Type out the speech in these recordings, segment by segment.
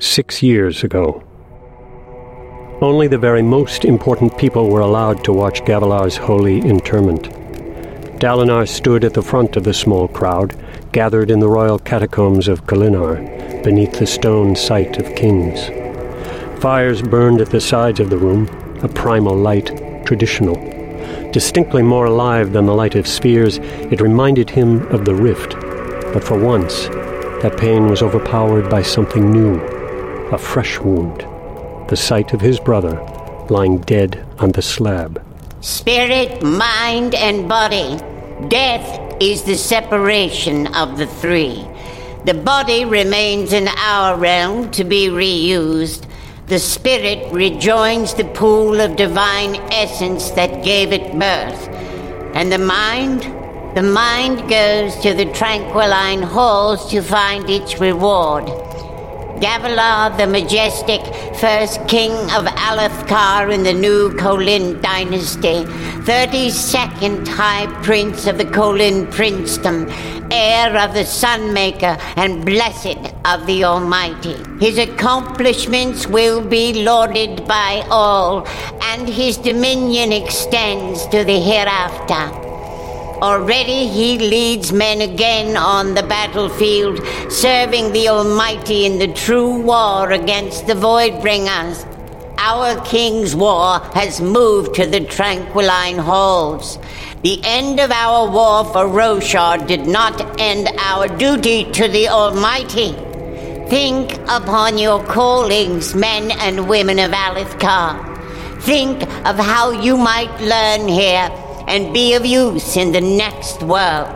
six years ago. Only the very most important people were allowed to watch Gavilar's holy interment. Dalinar stood at the front of the small crowd, gathered in the royal catacombs of Kholinar, beneath the stone sight of kings. Fires burned at the sides of the room, a primal light, traditional. Distinctly more alive than the light of spheres, it reminded him of the rift. But for once, that pain was overpowered by something new, a fresh wound the sight of his brother lying dead on the slab. Spirit, mind, and body. Death is the separation of the three. The body remains in our realm to be reused. The spirit rejoins the pool of divine essence that gave it birth. And the mind? The mind goes to the tranquiline halls to find its reward. Gavilar the Majestic, first king of Alethkar in the new Kholin dynasty, 32nd High Prince of the Kholin Princedom, heir of the Sunmaker, and blessed of the Almighty. His accomplishments will be lauded by all, and his dominion extends to the hereafter. Already he leads men again on the battlefield, serving the Almighty in the true war against the Voidbringers. Our King's war has moved to the Tranquiline Halls. The end of our war for Roshar did not end our duty to the Almighty. Think upon your callings, men and women of Alethkar. Think of how you might learn here and be of use in the next world.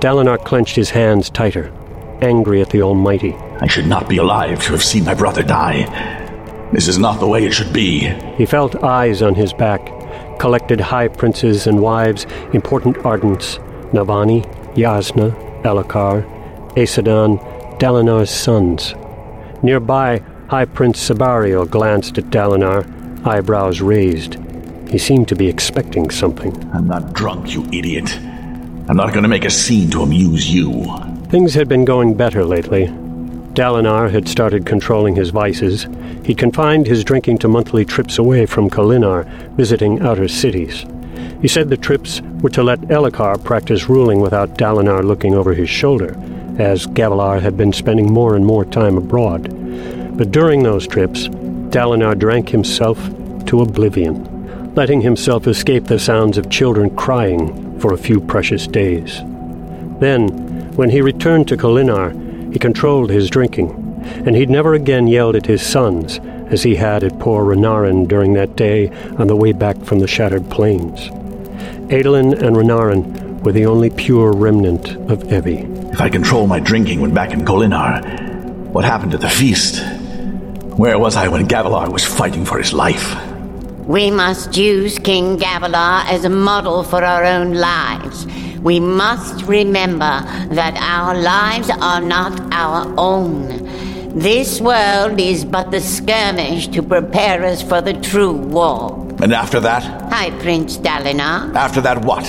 Dalinar clenched his hands tighter, angry at the Almighty. I should not be alive to have seen my brother die. This is not the way it should be. He felt eyes on his back, collected high princes and wives, important ardents, Navani, Jasnah, Elhokar, Aesudan, Dalinar's sons. Nearby, High Prince Sebarial glanced at Dalinar, eyebrows raised. He seemed to be expecting something. I'm not drunk, you idiot. I'm not going to make a scene to amuse you. Things had been going better lately. Dalinar had started controlling his vices. He confined his drinking to monthly trips away from Kholinar, visiting outer cities. He said the trips were to let Elhokar practice ruling without Dalinar looking over his shoulder, as Gavilar had been spending more and more time abroad. But during those trips, Dalinar drank himself to oblivion letting himself escape the sounds of children crying for a few precious days. Then, when he returned to Kholinar, he controlled his drinking, and he'd never again yelled at his sons as he had at poor Renarin during that day on the way back from the Shattered Plains. Adolin and Renarin were the only pure remnant of Evi. If I control my drinking when back in Kholinar, what happened at the feast? Where was I when Gavilar was fighting for his life? We must use King Gavilar as a model for our own lives. We must remember that our lives are not our own. This world is but the skirmish to prepare us for the true war. And after that? High Prince Dalinar. After that, what?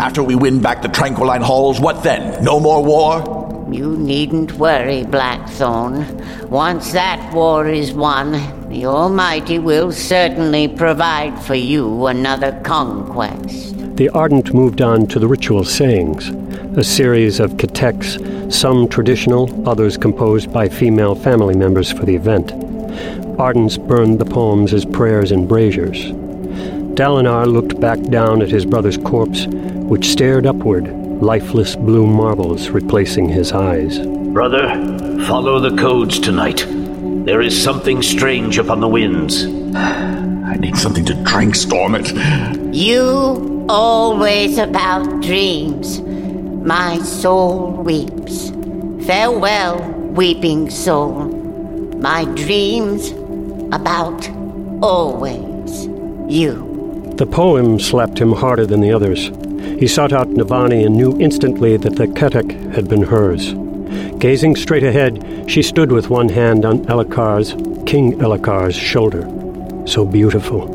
After we win back the Tranquiline Halls, what then? No more war? You needn't worry, Blackthorn. Once that war is won, the Almighty will certainly provide for you another conquest. The Ardent moved on to the ritual sayings, a series of keteks, some traditional, others composed by female family members for the event. Ardents burned the poems as prayers in braziers. Dalinar looked back down at his brother's corpse, which stared upward lifeless blue marbles replacing his eyes. Brother, follow the codes tonight. There is something strange upon the winds. I need something to drink, Stormit. You always about dreams. My soul weeps. Farewell, weeping soul. My dreams about always you. The poem slapped him harder than the others. He sought out Navani and knew instantly that the ketek had been hers. Gazing straight ahead, she stood with one hand on Elhokar's, King Elhokar's shoulder. So beautiful.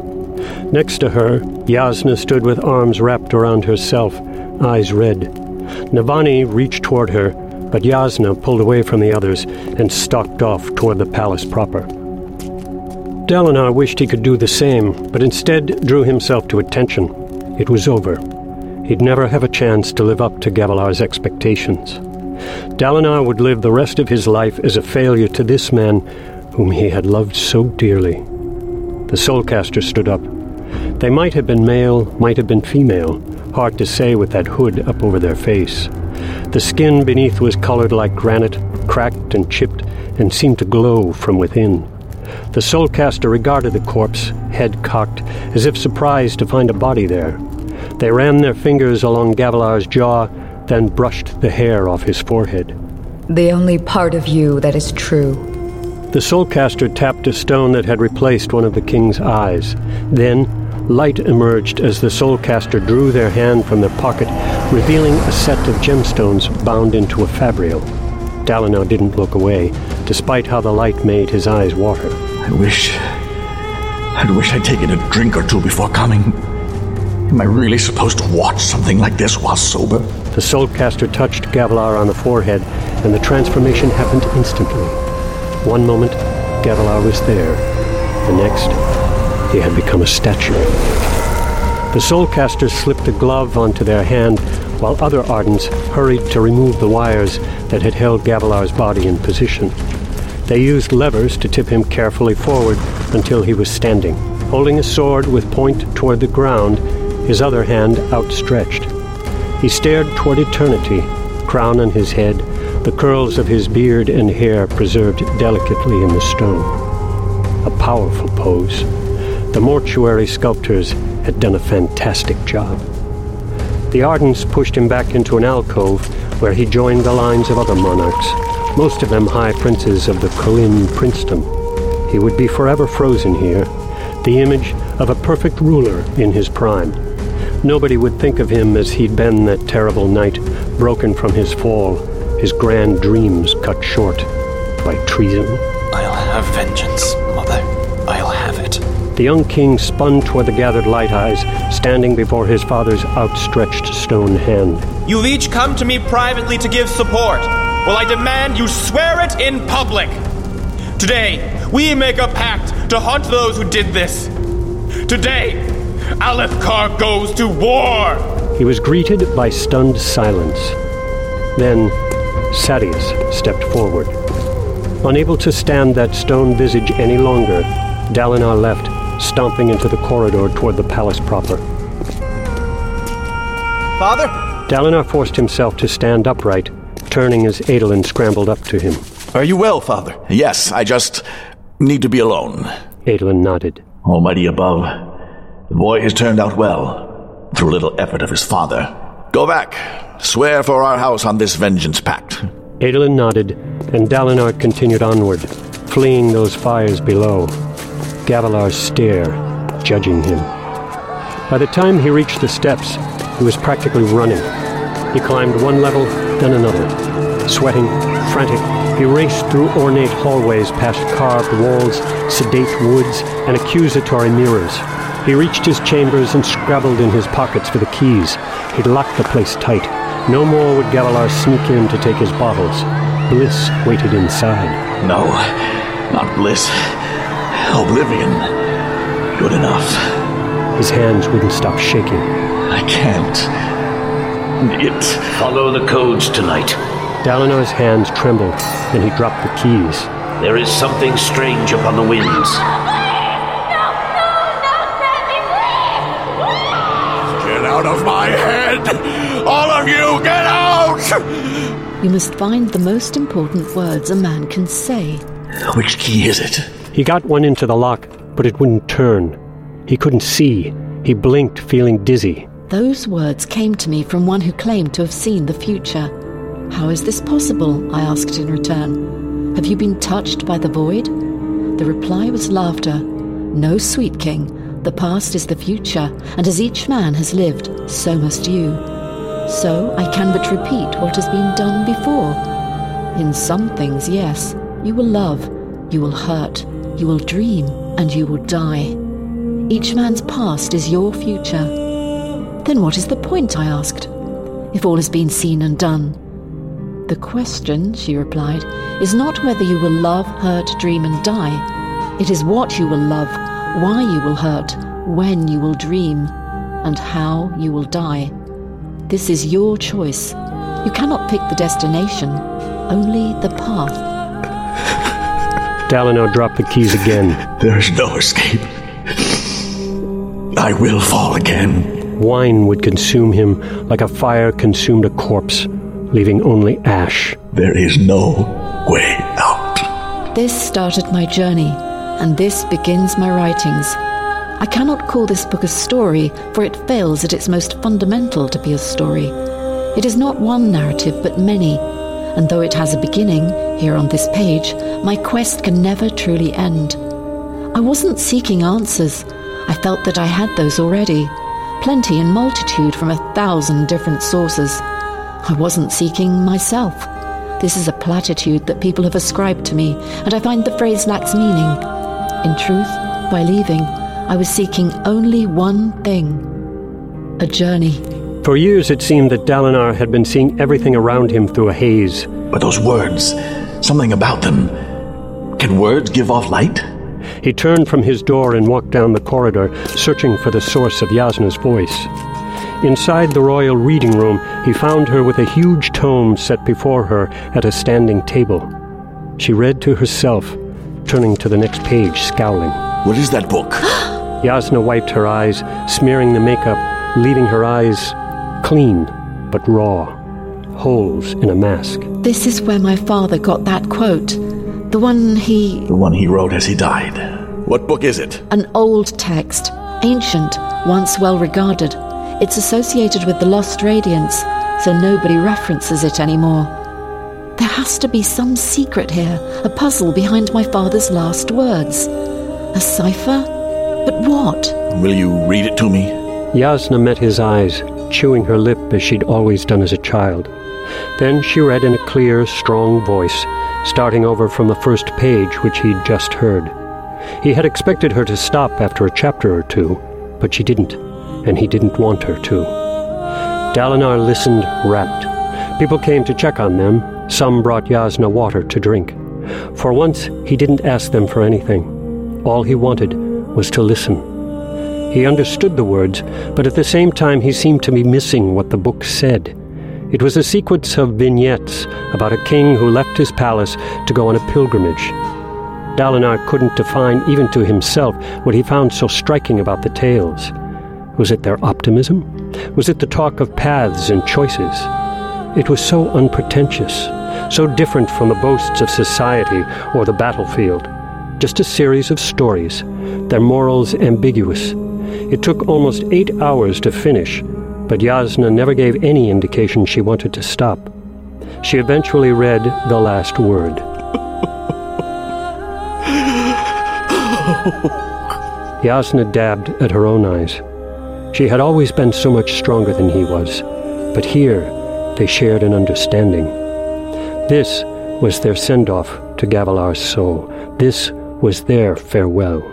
Next to her, Jasnah stood with arms wrapped around herself, eyes red. Navani reached toward her, but Jasnah pulled away from the others and stalked off toward the palace proper. Dalinar wished he could do the same, but instead drew himself to attention. It was over. He'd never have a chance to live up to Gavilar's expectations. Dalinar would live the rest of his life as a failure to this man whom he had loved so dearly. The Soulcaster stood up. They might have been male, might have been female, hard to say with that hood up over their face. The skin beneath was colored like granite, cracked and chipped, and seemed to glow from within. The Soulcaster regarded the corpse, head cocked, as if surprised to find a body there. They ran their fingers along Gavilar's jaw, then brushed the hair off his forehead. The only part of you that is true. The Soulcaster tapped a stone that had replaced one of the king's eyes. Then, light emerged as the Soulcaster drew their hand from their pocket, revealing a set of gemstones bound into a fabrial. Dalinar didn't look away, despite how the light made his eyes water. I wish. I'd wish I'd taken a drink or two before coming. Am I really supposed to watch something like this while sober? The Soulcaster touched Gavilar on the forehead, and the transformation happened instantly. One moment, Gavilar was there. The next, he had become a statue. The Soulcasters slipped a glove onto their hand, while other Ardents hurried to remove the wires that had held Gavilar's body in position. They used levers to tip him carefully forward until he was standing, holding a sword with point toward the ground, his other hand outstretched. He stared toward eternity, crown on his head, the curls of his beard and hair preserved delicately in the stone. A powerful pose. The mortuary sculptors had done a fantastic job. The Ardents pushed him back into an alcove where he joined the lines of other monarchs, most of them high princes of the Kholin princedom. He would be forever frozen here, the image of a perfect ruler in his prime. Nobody would think of him as he'd been that terrible night, broken from his fall, his grand dreams cut short by treason. I'll have vengeance, Mother. I'll have it. The young king spun toward the gathered light eyes, standing before his father's outstretched stone hand. You've each come to me privately to give support. Well, I demand you swear it in public. Today, we make a pact to hunt those who did this. Today, Alethkar goes to war! He was greeted by stunned silence. Then, Sadeas stepped forward. Unable to stand that stone visage any longer, Dalinar left, stomping into the corridor toward the palace proper. Father? Dalinar forced himself to stand upright, turning as Adolin scrambled up to him. Are you well, Father? Yes, I just need to be alone. Adolin nodded. Almighty above, the boy has turned out well, through little effort of his father. Go back. Swear for our house on this vengeance pact. Adolin nodded, and Dalinar continued onward, fleeing those fires below. Gavilar's stare, judging him. By the time he reached the steps, he was practically running. He climbed one level, then another. Sweating, frantic, he raced through ornate hallways past carved walls, sedate woods, and accusatory mirrors. He reached his chambers and scrabbled in his pockets for the keys. He'd locked the place tight. No more would Gavilar sneak in to take his bottles. Bliss waited inside. No, not bliss. Oblivion. Good enough. His hands wouldn't stop shaking. I can't. It. Follow the codes tonight. Dalinar's hands trembled, and he dropped the keys. There is something strange upon the winds. Out of my head! All of you, get out! You must find the most important words a man can say. Which key is it? He got one into the lock, but it wouldn't turn. He couldn't see. He blinked, feeling dizzy. Those words came to me from one who claimed to have seen the future. How is this possible? I asked in return. Have you been touched by the void? The reply was laughter. No, sweet king. The past is the future, and as each man has lived, so must you. So I can but repeat what has been done before. In some things, yes, you will love, you will hurt, you will dream, and you will die. Each man's past is your future. Then what is the point, I asked, if all has been seen and done? The question, she replied, is not whether you will love, hurt, dream, and die. It is what you will love, why you will hurt, when you will dream, and how you will die. This is your choice. You cannot pick the destination, only the path. Dalinar dropped the keys again. There is no escape. I will fall again. Wine would consume him like a fire consumed a corpse, leaving only ash. There is no way out. This started my journey, and this begins my writings. I cannot call this book a story, for it fails at its most fundamental to be a story. It is not one narrative, but many, and though it has a beginning, here on this page, my quest can never truly end. I wasn't seeking answers. I felt that I had those already, plenty in multitude from a thousand different sources. I wasn't seeking myself. This is a platitude that people have ascribed to me, and I find the phrase lacks meaning. In truth, by leaving, I was seeking only one thing a journey. For years it seemed that Dalinar had been seeing everything around him through a haze. But those words, something about them. Can words give off light? He turned from his door and walked down the corridor, searching for the source of Jasnah's voice. Inside the royal reading room, he found her with a huge tome set before her at a standing table. She read to herself, turning to the next page, scowling. What is that book? Jasnah wiped her eyes, smearing the makeup, leaving her eyes clean but raw, holes in a mask. This is where my father got that quote. The one he. The one he wrote as he died. What book is it? An old text, ancient, once well regarded. It's associated with the Lost Radiants, so nobody references it anymore. There has to be some secret here, a puzzle behind my father's last words. A cipher? But what? Will you read it to me? Jasnah met his eyes, chewing her lip as she'd always done as a child. Then she read in a clear, strong voice, starting over from the first page which he'd just heard. He had expected her to stop after a chapter or two, but she didn't, and he didn't want her to. Dalinar listened, rapt. People came to check on them. Some brought Jasnah water to drink. For once, he didn't ask them for anything. All he wanted was to listen. He understood the words, but at the same time he seemed to be missing what the book said. It was a sequence of vignettes about a king who left his palace to go on a pilgrimage. Dalinar couldn't define even to himself what he found so striking about the tales. Was it their optimism? Was it the talk of paths and choices? It was so unpretentious, so different from the boasts of society or the battlefield. Just a series of stories, their morals ambiguous. It took almost eight hours to finish, but Jasnah never gave any indication she wanted to stop. She eventually read the last word. Jasnah dabbed at her own eyes. She had always been so much stronger than he was, but here they shared an understanding. This was their send off to Gavilar's soul. This was their farewell.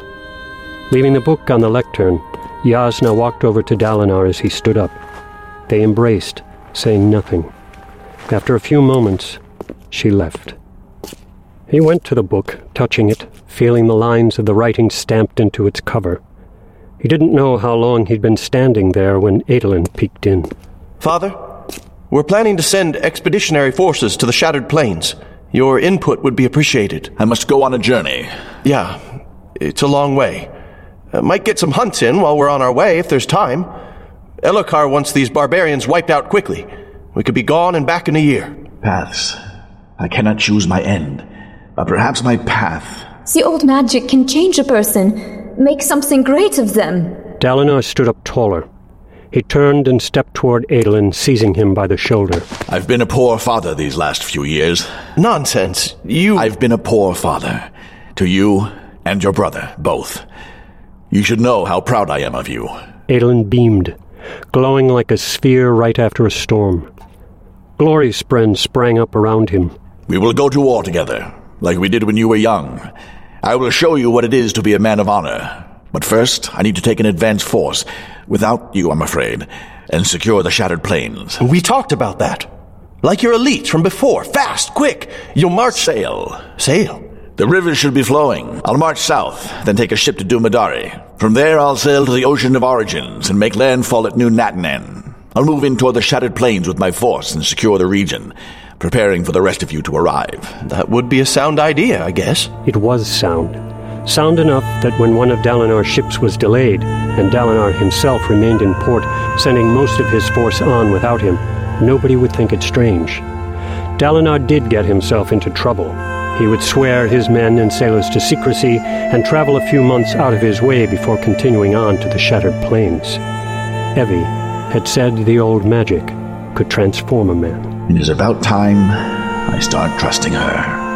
Leaving the book on the lectern, Jasnah walked over to Dalinar as he stood up. They embraced, saying nothing. After a few moments, she left. He went to the book, touching it, feeling the lines of the writing stamped into its cover. He didn't know how long he'd been standing there when Adolin peeked in. Father, we're planning to send expeditionary forces to the Shattered Plains. Your input would be appreciated. I must go on a journey. Yeah, it's a long way. Uh, might get some hunts in while we're on our way if there's time. Elhokar wants these barbarians wiped out quickly. We could be gone and back in a year. Paths. I cannot choose my end, but perhaps my path. The old magic can change a person, make something great of them. Dalinar stood up taller. He turned and stepped toward Adolin, seizing him by the shoulder. I've been a poor father these last few years. Nonsense. You. I've been a poor father. To you and your brother, both. You should know how proud I am of you. Adolin beamed, glowing like a sphere right after a storm. Glory spren sprang up around him. We will go to war together, like we did when you were young. I will show you what it is to be a man of honor. But first, I need to take an advance force, without you, I'm afraid, and secure the Shattered Plains. We talked about that. Like your elites from before. Fast, quick. You'll march. Sail. Sail. The rivers should be flowing. I'll march south, then take a ship to Dumadari. From there, I'll sail to the Ocean of Origins and make landfall at New Natanan. I'll move in toward the Shattered Plains with my force and secure the region, preparing for the rest of you to arrive. That would be a sound idea, I guess. It was sound. Sound enough that when one of Dalinar's ships was delayed, and Dalinar himself remained in port, sending most of his force on without him, nobody would think it strange. Dalinar did get himself into trouble. He would swear his men and sailors to secrecy and travel a few months out of his way before continuing on to the Shattered Plains. Evi had said the old magic could transform a man. It is about time I start trusting her.